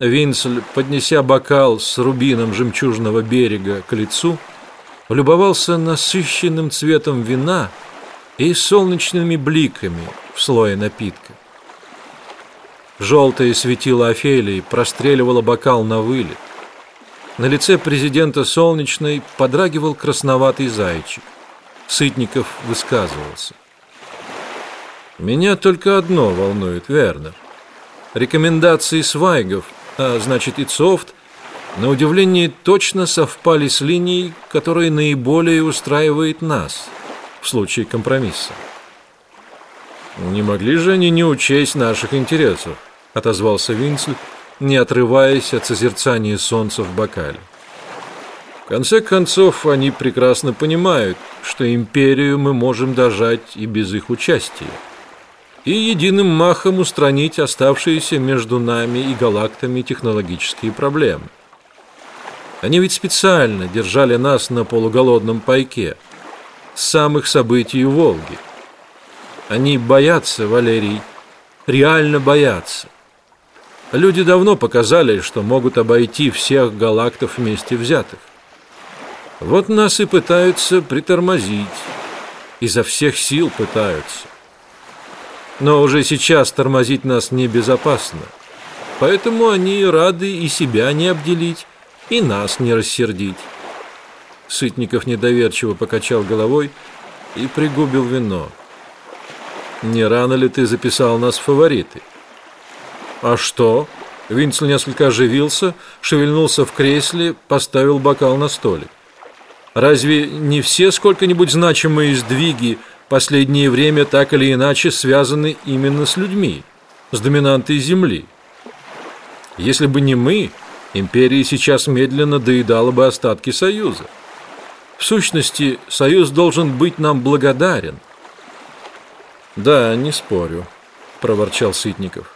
Винцель, поднеся бокал с рубином жемчужного берега к лицу, любовался насыщенным цветом вина и солнечными бликами в слое напитка. Желтое светило Офелии простреливало бокал на вылет. На лице президента Солнечной подрагивал красноватый зайчик. Сытников высказывался. «Меня только одно волнует, Вернер. Рекомендации свайгов, а значит и софт, на удивление точно совпали с линией, которая наиболее устраивает нас в случае компромисса. «Не могли же они не учесть наших интересов?» — отозвался Винцель, не отрываясь от созерцания солнца в бокале. В конце концов, они прекрасно понимают, что империю мы можем дожать и без их участия и единым махом устранить оставшиеся между нами и галактами технологические проблемы. Они ведь специально держали нас на полуголодном пайке с самых событий Волги. Они боятся, Валерий, реально боятся. Люди давно показали, что могут обойти всех галактов вместе взятых. Вот нас и пытаются притормозить, изо всех сил пытаются. Но уже сейчас тормозить нас небезопасно. Поэтому они рады и себя не обделить, и нас не рассердить. Сытников недоверчиво покачал головой и пригубил вино. Не рано ли ты записал нас в фавориты? А что? Винцель несколько оживился, шевельнулся в кресле, поставил бокал на столик. Разве не все сколько-нибудь значимые сдвиги последнее время так или иначе связаны именно с людьми, с доминантой Земли. Если бы не мы, империя сейчас медленно доедала бы остатки Союза. В сущности, Союз должен быть нам благодарен. Да, не спорю, проворчал Сытников.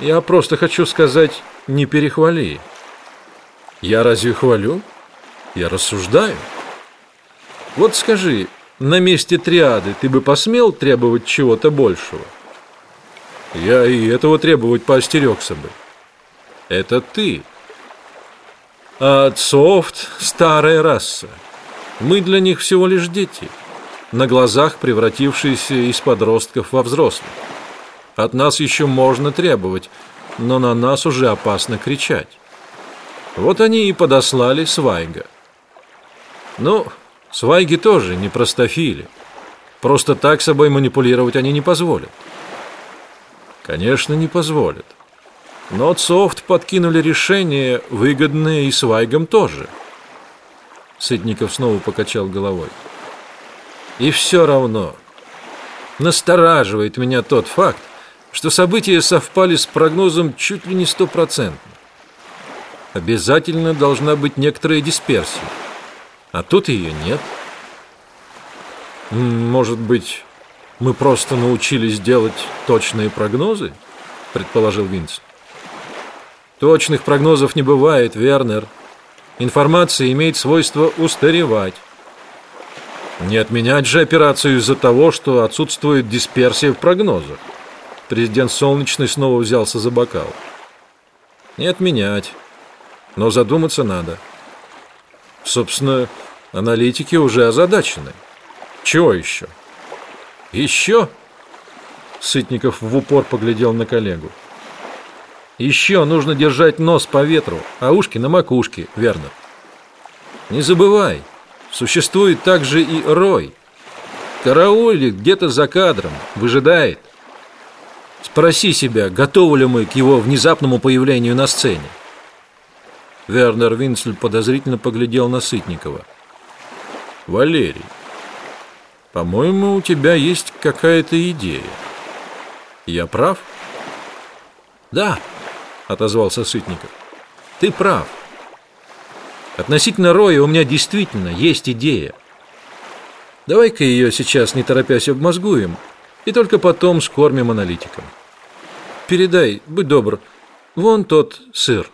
Я просто хочу сказать, не перехвали. Я разве хвалю? Я рассуждаю. Вот скажи, на месте триады ты бы посмел требовать чего-то большего? Я и этого требовать поостерегся бы. Это ты. А софт – старая раса. Мы для них всего лишь дети, на глазах превратившиеся из подростков во взрослых. От нас еще можно требовать, но на нас уже опасно кричать. Вот они и подослали Свайга. Ну, Свайги тоже не простофили. Просто так собой манипулировать они не позволят. Конечно, не позволят. Но Софт подкинули решение, выгодное и Свайгам тоже. Сытников снова покачал головой. И все равно настораживает меня тот факт, что события совпали с прогнозом чуть ли не стопроцентно. Обязательно должна быть некоторая дисперсия. А тут ее нет. Может быть, мы просто научились делать точные прогнозы? Предположил Винс. Точных прогнозов не бывает, Вернер. Информация имеет свойство устаревать. Не отменять же операцию из-за того, что отсутствует дисперсия в прогнозах. Президент Солнечный снова взялся за бокал. Не отменять, но задуматься надо. Собственно, аналитики уже озадачены. Чего еще? Еще? Сытников в упор поглядел на коллегу. Еще нужно держать нос по ветру, а ушки на макушке, верно? Не забывай, существует также и Рой. Караулит где-то за кадром, выжидает. Спроси себя, готовы ли мы к его внезапному появлению на сцене. Вернер Винцель подозрительно поглядел на Сытникова. «Валерий, по-моему, у тебя есть какая-то идея. Я прав?» «Да», — отозвался Сытников. «Ты прав. Относительно Роя у меня действительно есть идея. Давай-ка ее сейчас, не торопясь, обмозгуем, и только потом скормим аналитикам. Передай, будь добр, вон тот сыр».